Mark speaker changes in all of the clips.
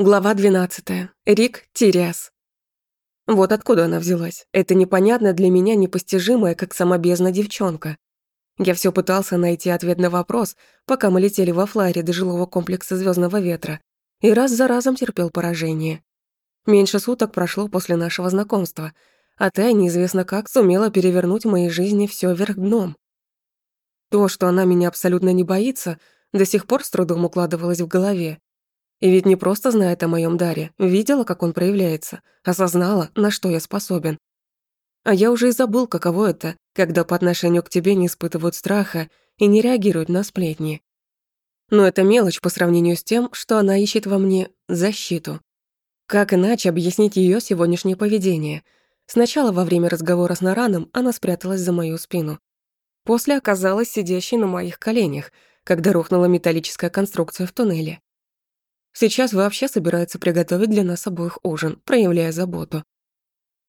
Speaker 1: Глава 12. Рик Тириас. Вот откуда она взялась. Это непонятно для меня непостижимая, как сама девчонка. Я все пытался найти ответ на вопрос, пока мы летели во флайере до жилого комплекса Звездного ветра, и раз за разом терпел поражение. Меньше суток прошло после нашего знакомства, а Тай неизвестно как сумела перевернуть в моей жизни все вверх дном. То, что она меня абсолютно не боится, до сих пор с трудом укладывалось в голове. И ведь не просто знает о моем даре, видела, как он проявляется, осознала, на что я способен. А я уже и забыл, каково это, когда по отношению к тебе не испытывают страха и не реагируют на сплетни. Но это мелочь по сравнению с тем, что она ищет во мне защиту. Как иначе объяснить ее сегодняшнее поведение? Сначала во время разговора с Нараном она спряталась за мою спину. После оказалась сидящей на моих коленях, когда рухнула металлическая конструкция в туннеле. Сейчас вообще собирается приготовить для нас обоих ужин, проявляя заботу.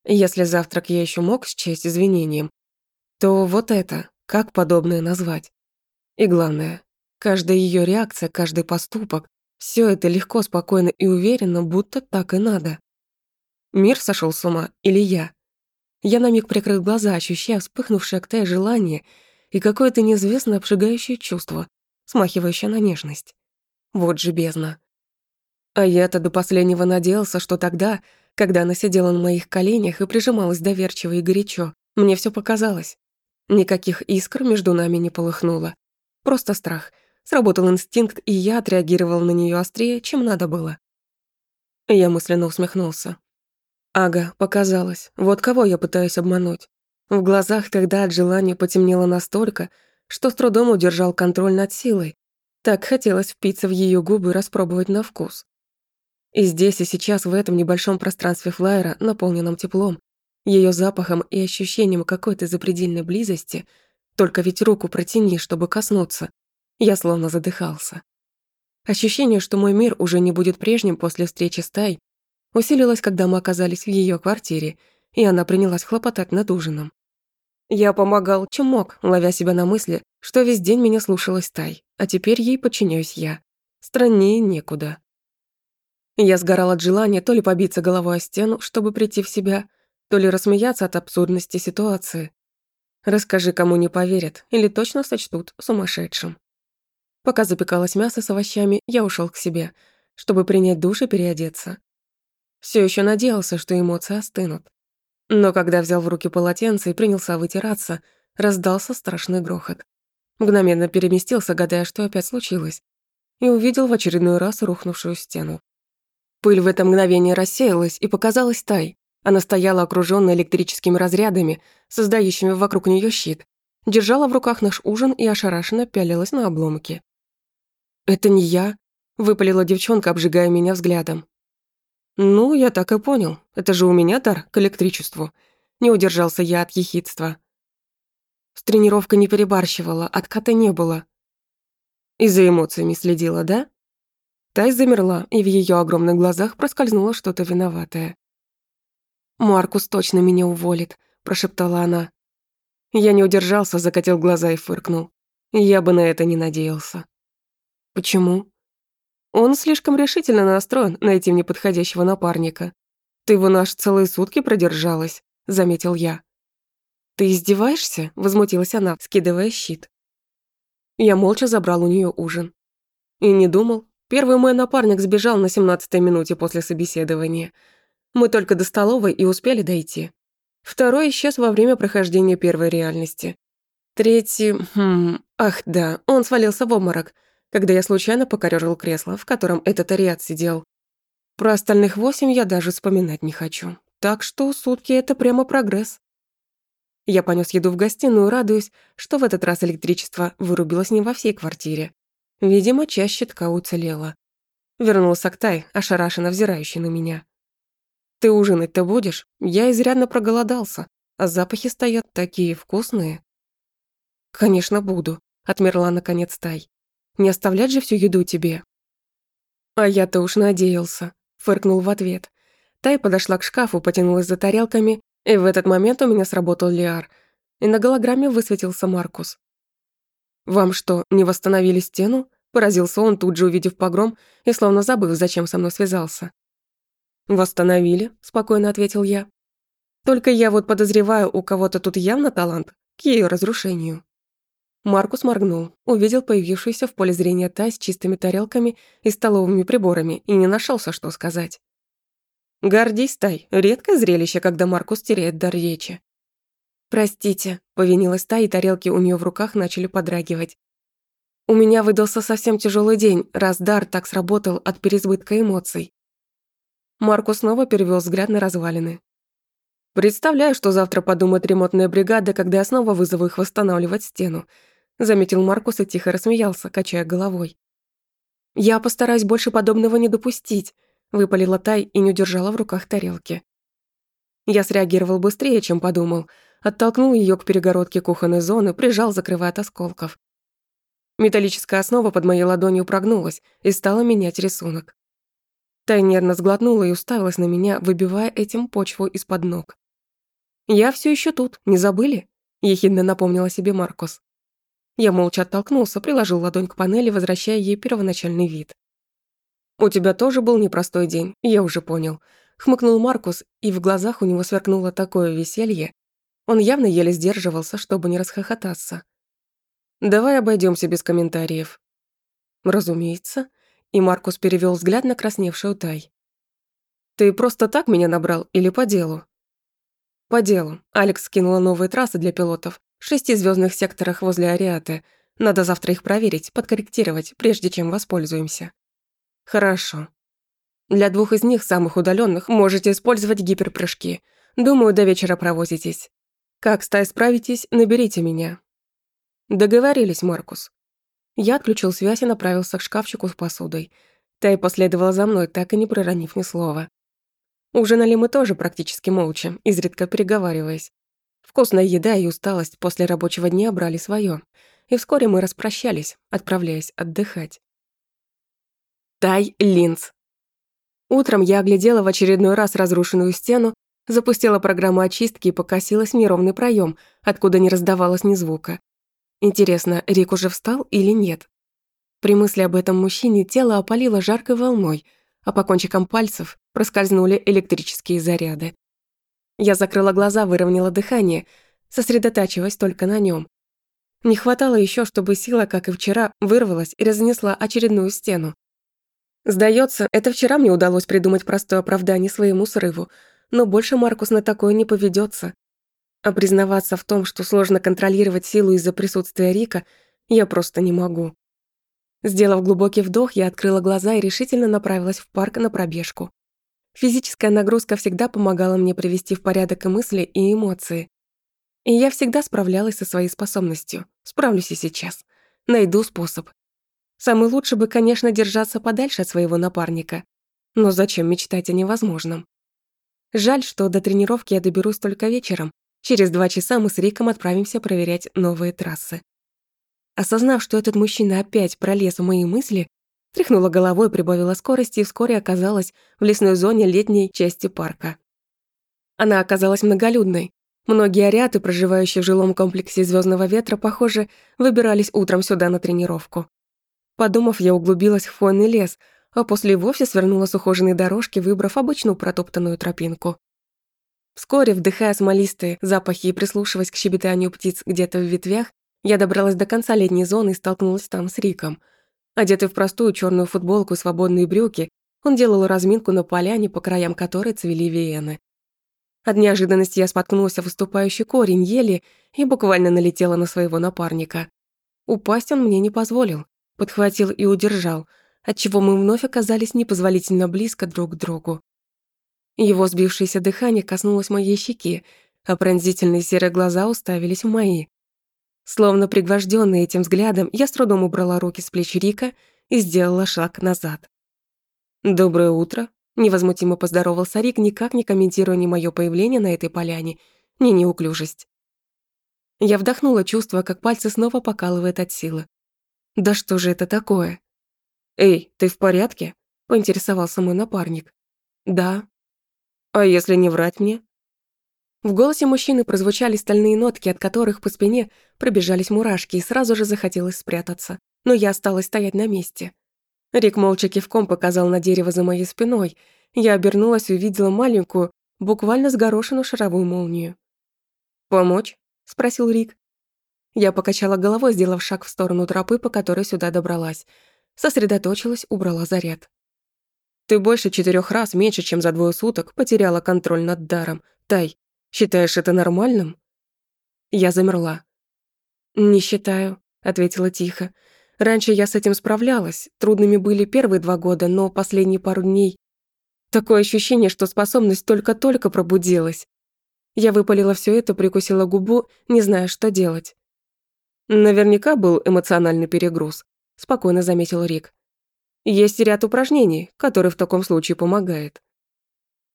Speaker 1: Если завтрак я еще мог счесть извинением, то вот это, как подобное назвать? И главное, каждая ее реакция, каждый поступок, все это легко, спокойно и уверенно, будто так и надо. Мир сошел с ума или я? Я на миг прикрыл глаза, ощущая вспыхнувшее к Тае желание и какое-то неизвестное обжигающее чувство, смахивающее на нежность. Вот же бездна. А я-то до последнего надеялся, что тогда, когда она сидела на моих коленях и прижималась доверчиво и горячо, мне все показалось. Никаких искр между нами не полыхнуло. Просто страх. Сработал инстинкт, и я отреагировал на нее острее, чем надо было. Я мысленно усмехнулся. Ага, показалось. Вот кого я пытаюсь обмануть. В глазах тогда от желания потемнело настолько, что с трудом удержал контроль над силой. Так хотелось впиться в ее губы и распробовать на вкус. И здесь и сейчас, в этом небольшом пространстве флайера, наполненном теплом, ее запахом и ощущением какой-то запредельной близости, только ведь руку протяни, чтобы коснуться, я словно задыхался. Ощущение, что мой мир уже не будет прежним после встречи с Тай, усилилось, когда мы оказались в ее квартире, и она принялась хлопотать над ужином. Я помогал, чем мог, ловя себя на мысли, что весь день меня слушалась Тай, а теперь ей подчиняюсь я. Страннее некуда. Я сгорал от желания то ли побиться головой о стену, чтобы прийти в себя, то ли рассмеяться от абсурдности ситуации. Расскажи, кому не поверят, или точно сочтут сумасшедшим. Пока запекалось мясо с овощами, я ушел к себе, чтобы принять душ и переодеться. Все еще надеялся, что эмоции остынут. Но когда взял в руки полотенце и принялся вытираться, раздался страшный грохот. Мгновенно переместился, гадая, что опять случилось, и увидел в очередной раз рухнувшую стену. Пыль в это мгновение рассеялась и показалась Тай. Она стояла окружённая электрическими разрядами, создающими вокруг неё щит, держала в руках наш ужин и ошарашенно пялилась на обломки. «Это не я», — выпалила девчонка, обжигая меня взглядом. «Ну, я так и понял. Это же у меня дар к электричеству». Не удержался я от ехидства. С тренировкой не перебарщивала, отката не было. И за эмоциями следила, да? Тай замерла, и в ее огромных глазах проскользнуло что-то виноватое. «Маркус точно меня уволит», – прошептала она. Я не удержался, закатил глаза и фыркнул. Я бы на это не надеялся. «Почему?» «Он слишком решительно настроен найти мне подходящего напарника. Ты его наш целые сутки продержалась», – заметил я. «Ты издеваешься?» – возмутилась она, скидывая щит. Я молча забрал у нее ужин. И не думал, Первый мой напарник сбежал на 17-й минуте после собеседования. Мы только до столовой и успели дойти. Второй исчез во время прохождения первой реальности. Третий... Хм... Ах, да, он свалился в обморок, когда я случайно покорёжил кресло, в котором этот ариат сидел. Про остальных восемь я даже вспоминать не хочу. Так что сутки — это прямо прогресс. Я понёс еду в гостиную, радуясь, что в этот раз электричество вырубилось не во всей квартире. Видимо, часть щитка уцелела. Вернулся Актай, ошарашенно взирающий на меня. «Ты ужинать-то будешь? Я изрядно проголодался, а запахи стоят такие вкусные». «Конечно, буду», — отмерла наконец Тай. «Не оставлять же всю еду тебе». «А я-то уж надеялся», — фыркнул в ответ. Тай подошла к шкафу, потянулась за тарелками, и в этот момент у меня сработал Лиар, и на голограмме высветился Маркус. «Вам что, не восстановили стену?» Поразился он, тут же увидев погром и словно забыв, зачем со мной связался. «Восстановили», — спокойно ответил я. «Только я вот подозреваю, у кого-то тут явно талант к ее разрушению». Маркус моргнул, увидел появившуюся в поле зрения Тай с чистыми тарелками и столовыми приборами и не нашелся, что сказать. «Гордись, Тай, редкое зрелище, когда Маркус теряет дар речи». «Простите», — повинилась Тай, и тарелки у нее в руках начали подрагивать. «У меня выдался совсем тяжелый день, раз дар так сработал от переизбытка эмоций. Марко снова перевел взгляд на развалины. «Представляю, что завтра подумает ремонтная бригада, когда я снова вызову их восстанавливать стену», заметил Маркус и тихо рассмеялся, качая головой. «Я постараюсь больше подобного не допустить», выпалила Тай и не удержала в руках тарелки. Я среагировал быстрее, чем подумал, оттолкнул ее к перегородке кухонной зоны, прижал, закрывая от осколков. Металлическая основа под моей ладонью прогнулась и стала менять рисунок. Тай нервно сглотнула и уставилась на меня, выбивая этим почву из-под ног. «Я все еще тут, не забыли?» – ехидно напомнила себе Маркус. Я молча оттолкнулся, приложил ладонь к панели, возвращая ей первоначальный вид. «У тебя тоже был непростой день, я уже понял», – хмыкнул Маркус, и в глазах у него сверкнуло такое веселье. Он явно еле сдерживался, чтобы не расхохотаться. «Давай обойдемся без комментариев». «Разумеется», и Маркус перевел взгляд на красневшую Тай. «Ты просто так меня набрал или по делу?» «По делу. Алекс скинула новые трассы для пилотов в шести звездных секторах возле Ариаты. Надо завтра их проверить, подкорректировать, прежде чем воспользуемся». «Хорошо. Для двух из них, самых удаленных, можете использовать гиперпрыжки. Думаю, до вечера провозитесь. Как с Тай справитесь, наберите меня». «Договорились, Маркус». Я отключил связь и направился к шкафчику с посудой. Тай последовала за мной, так и не проронив ни слова. Ужинали мы тоже практически молча, изредка переговариваясь. Вкусная еда и усталость после рабочего дня брали свое, и вскоре мы распрощались, отправляясь отдыхать. Тай Линц. Утром я оглядела в очередной раз разрушенную стену, запустила программу очистки и покосилась в неровный проем, откуда не раздавалось ни звука. Интересно, Рик уже встал или нет? При мысли об этом мужчине тело опалило жаркой волной, а по кончикам пальцев проскользнули электрические заряды. Я закрыла глаза, выровняла дыхание, сосредотачиваясь только на нем. Не хватало еще, чтобы сила, как и вчера, вырвалась и разнесла очередную стену. Сдается, это вчера мне удалось придумать простое оправдание своему срыву, но больше Маркус на такое не поведется. А признаваться в том, что сложно контролировать силу из-за присутствия Рика, я просто не могу. Сделав глубокий вдох, я открыла глаза и решительно направилась в парк на пробежку. Физическая нагрузка всегда помогала мне привести в порядок и мысли, и эмоции. И я всегда справлялась со своей способностью. Справлюсь и сейчас. Найду способ. Самый лучший бы, конечно, держаться подальше от своего напарника. Но зачем мечтать о невозможном? Жаль, что до тренировки я доберусь только вечером, Через два часа мы с Риком отправимся проверять новые трассы. Осознав, что этот мужчина опять пролез в мои мысли, тряхнула головой, прибавила скорости и вскоре оказалась в лесной зоне летней части парка. Она оказалась многолюдной. Многие ариаты, проживающие в жилом комплексе Звездного ветра, похоже, выбирались утром сюда на тренировку. Подумав, я углубилась в хвойный лес, а после вовсе свернула с ухоженной дорожки, выбрав обычную протоптанную тропинку. Вскоре, вдыхая смолистые запахи и прислушиваясь к щебетанию птиц где-то в ветвях, я добралась до конца летней зоны и столкнулась там с Риком. Одетый в простую черную футболку и свободные брюки, он делал разминку на поляне, по краям которой цвели виены. От неожиданности я споткнулась о выступающий корень ели и буквально налетела на своего напарника. Упасть он мне не позволил, подхватил и удержал, отчего мы вновь оказались непозволительно близко друг к другу. Его сбившееся дыхание коснулось моей щеки, а пронзительные серые глаза уставились в мои. Словно пригвождённая этим взглядом, я с трудом убрала руки с плеч Рика и сделала шаг назад. «Доброе утро», — невозмутимо поздоровался Рик, никак не комментируя ни моё появление на этой поляне, ни неуклюжесть. Я вдохнула, чувствуя, как пальцы снова покалывает от силы. «Да что же это такое?» «Эй, ты в порядке?» — поинтересовался мой напарник. «Да», «А если не врать мне?» В голосе мужчины прозвучали стальные нотки, от которых по спине пробежались мурашки, и сразу же захотелось спрятаться. но я осталась стоять на месте. Рик молча кивком показал на дерево за моей спиной. Я обернулась и увидела маленькую, буквально сгорошенную шаровую молнию. «Помочь?» — спросил Рик. Я покачала головой, сделав шаг в сторону тропы, по которой сюда добралась. Сосредоточилась, убрала заряд. «Ты больше четырех раз, меньше, чем за двое суток, потеряла контроль над даром. Тай, считаешь это нормальным?» Я замерла. «Не считаю», — ответила тихо. «Раньше я с этим справлялась. Трудными были первые два года, но последние пару дней... Такое ощущение, что способность только-только пробудилась. Я выпалила все это, прикусила губу, не зная, что делать. Наверняка был эмоциональный перегруз, спокойно заметил Рик. Есть ряд упражнений, которые в таком случае помогает.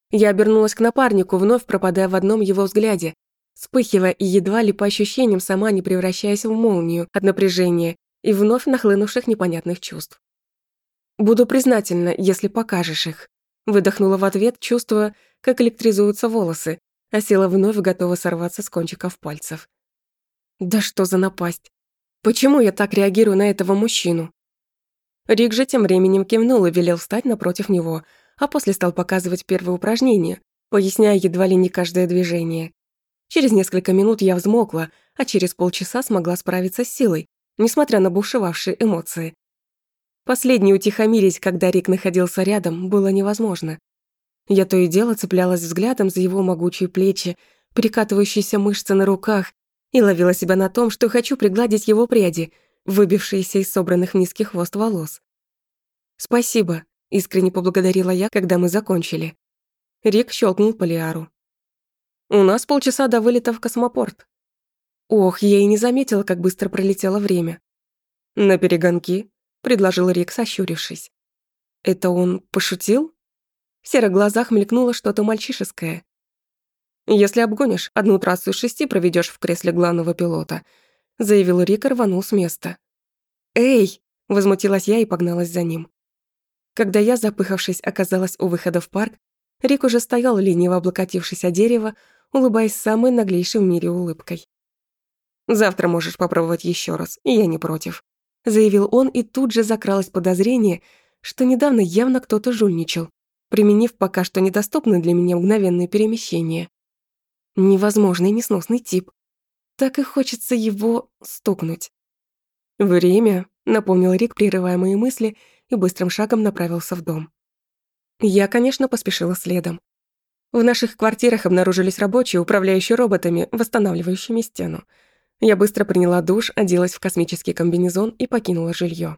Speaker 1: Я обернулась к напарнику, вновь пропадая в одном его взгляде, вспыхивая и едва ли по ощущениям сама не превращаясь в молнию от напряжения и вновь нахлынувших непонятных чувств. «Буду признательна, если покажешь их», выдохнула в ответ, чувствуя, как электризуются волосы, а сила вновь готова сорваться с кончиков пальцев. «Да что за напасть? Почему я так реагирую на этого мужчину?» Рик же тем временем кивнул и велел встать напротив него, а после стал показывать первое упражнение, поясняя едва ли не каждое движение. Через несколько минут я взмокла, а через полчаса смогла справиться с силой, несмотря на бушевавшие эмоции. Последнее утихомирить, когда Рик находился рядом, было невозможно. Я то и дело цеплялась взглядом за его могучие плечи, прикатывающиеся мышцы на руках, и ловила себя на том, что хочу пригладить его пряди, выбившиеся из собранных в низкий хвост волос. «Спасибо», — искренне поблагодарила я, когда мы закончили. Рик щелкнул Полиару. У нас полчаса до вылета в космопорт. Ох, я и не заметила, как быстро пролетело время. На перегонки, предложил Рик, сощурившись. Это он пошутил? В серых глазах мелькнуло что-то мальчишеское. Если обгонишь, одну трассу из шести проведешь в кресле главного пилота, заявил Рик и рванул с места. Эй! возмутилась я и погналась за ним. Когда я, запыхавшись, оказалась у выхода в парк, Рик уже стоял, лениво облокотившись о дерево, улыбаясь самой наглейшей в мире улыбкой. «Завтра можешь попробовать еще раз, и я не против», заявил он, и тут же закралось подозрение, что недавно явно кто-то жульничал, применив пока что недоступное для меня мгновенное перемещение. Невозможный несносный тип. Так и хочется его стукнуть. «Время», — напомнил Рик, прерывая мои мысли, и быстрым шагом направился в дом. Я, конечно, поспешила следом. В наших квартирах обнаружились рабочие, управляющие роботами, восстанавливающими стену. Я быстро приняла душ, оделась в космический комбинезон и покинула жилье.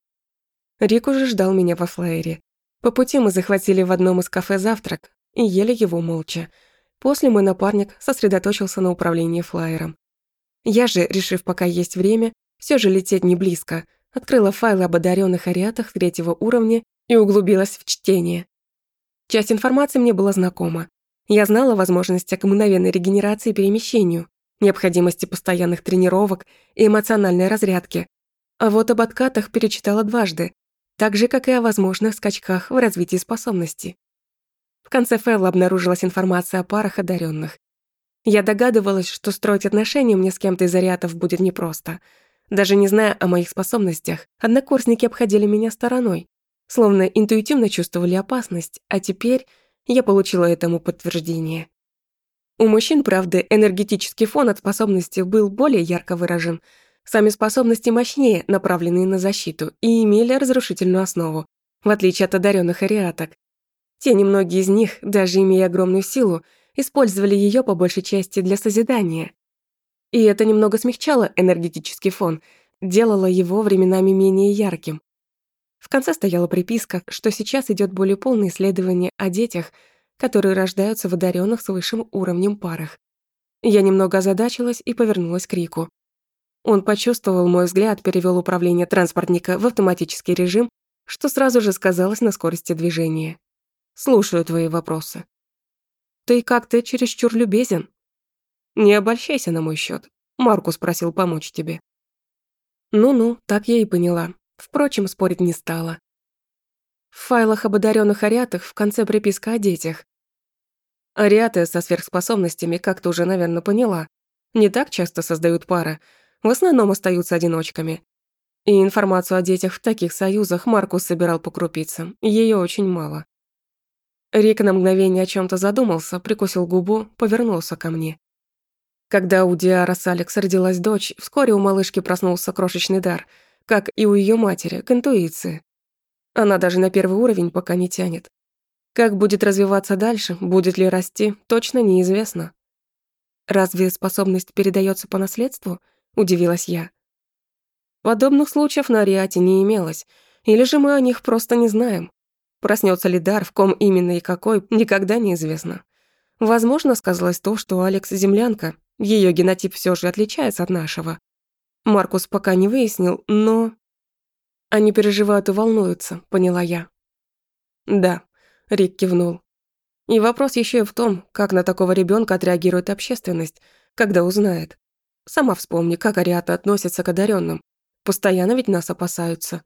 Speaker 1: Рик уже ждал меня во флайере. По пути мы захватили в одном из кафе завтрак и ели его молча. После мой напарник сосредоточился на управлении флайером. Я же, решив пока есть время, все же лететь не близко, открыла файлы об одаренных ариатах третьего уровня и углубилась в чтение. Часть информации мне была знакома. Я знала о возможностях мгновенной регенерации и перемещению, необходимости постоянных тренировок и эмоциональной разрядки. А вот об откатах перечитала дважды, так же, как и о возможных скачках в развитии способностей. В конце файла обнаружилась информация о парах одаренных. Я догадывалась, что строить отношения мне с кем-то из ариатов будет непросто. Даже не зная о моих способностях, однокурсники обходили меня стороной, словно интуитивно чувствовали опасность, а теперь я получила этому подтверждение. У мужчин, правда, энергетический фон от способности был более ярко выражен. Сами способности мощнее, направленные на защиту, и имели разрушительную основу, в отличие от одаренных ариаток. Те немногие из них, даже имея огромную силу, использовали ее по большей части для созидания. И это немного смягчало энергетический фон, делало его временами менее ярким. В конце стояла приписка, что сейчас идет более полное исследование о детях, которые рождаются в одаренных с высшим уровнем парах. Я немного озадачилась и повернулась к Рику. Он почувствовал мой взгляд, перевел управление транспортника в автоматический режим, что сразу же сказалось на скорости движения. «Слушаю твои вопросы». «Ты как-то чересчур любезен». «Не обольщайся на мой счет. Маркус просил помочь тебе». «Ну-ну, так я и поняла. Впрочем, спорить не стала. В файлах об одаренных ариатах в конце приписка о детях. Ариаты со сверхспособностями, как ты уже, наверное, поняла, не так часто создают пары, в основном остаются одиночками. И информацию о детях в таких союзах Маркус собирал по крупицам. Её очень мало. Рик на мгновение о чем то задумался, прикусил губу, повернулся ко мне. Когда у Диара с Алекс родилась дочь, вскоре у малышки проснулся крошечный дар, как и у ее матери, к интуиции. Она даже на первый уровень пока не тянет. Как будет развиваться дальше, будет ли расти, точно неизвестно. «Разве способность передается по наследству?» – удивилась я. Подобных случаев на Ариате не имелось, или же мы о них просто не знаем. Проснется ли дар, в ком именно и какой, никогда неизвестно. Возможно, сказалось то, что Алекс землянка, ее генотип все же отличается от нашего. Маркус пока не выяснил, но... Они переживают и волнуются, поняла я. Да, Рик кивнул. И вопрос еще и в том, как на такого ребенка отреагирует общественность, когда узнает. Сама вспомни, как ариаты относятся к одаренным. Постоянно ведь нас опасаются.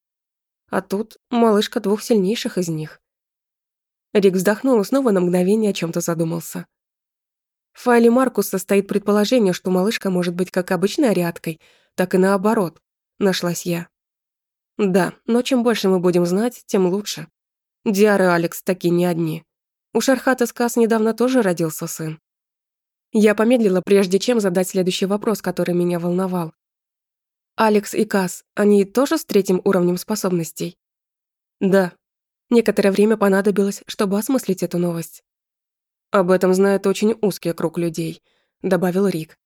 Speaker 1: А тут малышка двух сильнейших из них. Рик вздохнул и снова на мгновение о чем то задумался. В файле Маркуса стоит предположение, что малышка может быть как обычной ариаткой, так и наоборот. Нашлась я. Да, но чем больше мы будем знать, тем лучше. Диар Алекс такие не одни. У Шархата Скас недавно тоже родился сын. Я помедлила, прежде чем задать следующий вопрос, который меня волновал. Алекс и Кас, они тоже с третьим уровнем способностей? Да. Некоторое время понадобилось, чтобы осмыслить эту новость. Об этом знает очень узкий круг людей, добавил Рик.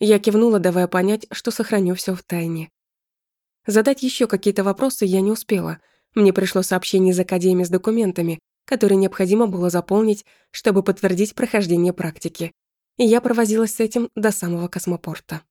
Speaker 1: Я кивнула, давая понять, что сохраню все в тайне. Задать еще какие-то вопросы я не успела. Мне пришло сообщение из Академии с документами, которые необходимо было заполнить, чтобы подтвердить прохождение практики. И я провозилась с этим до самого космопорта.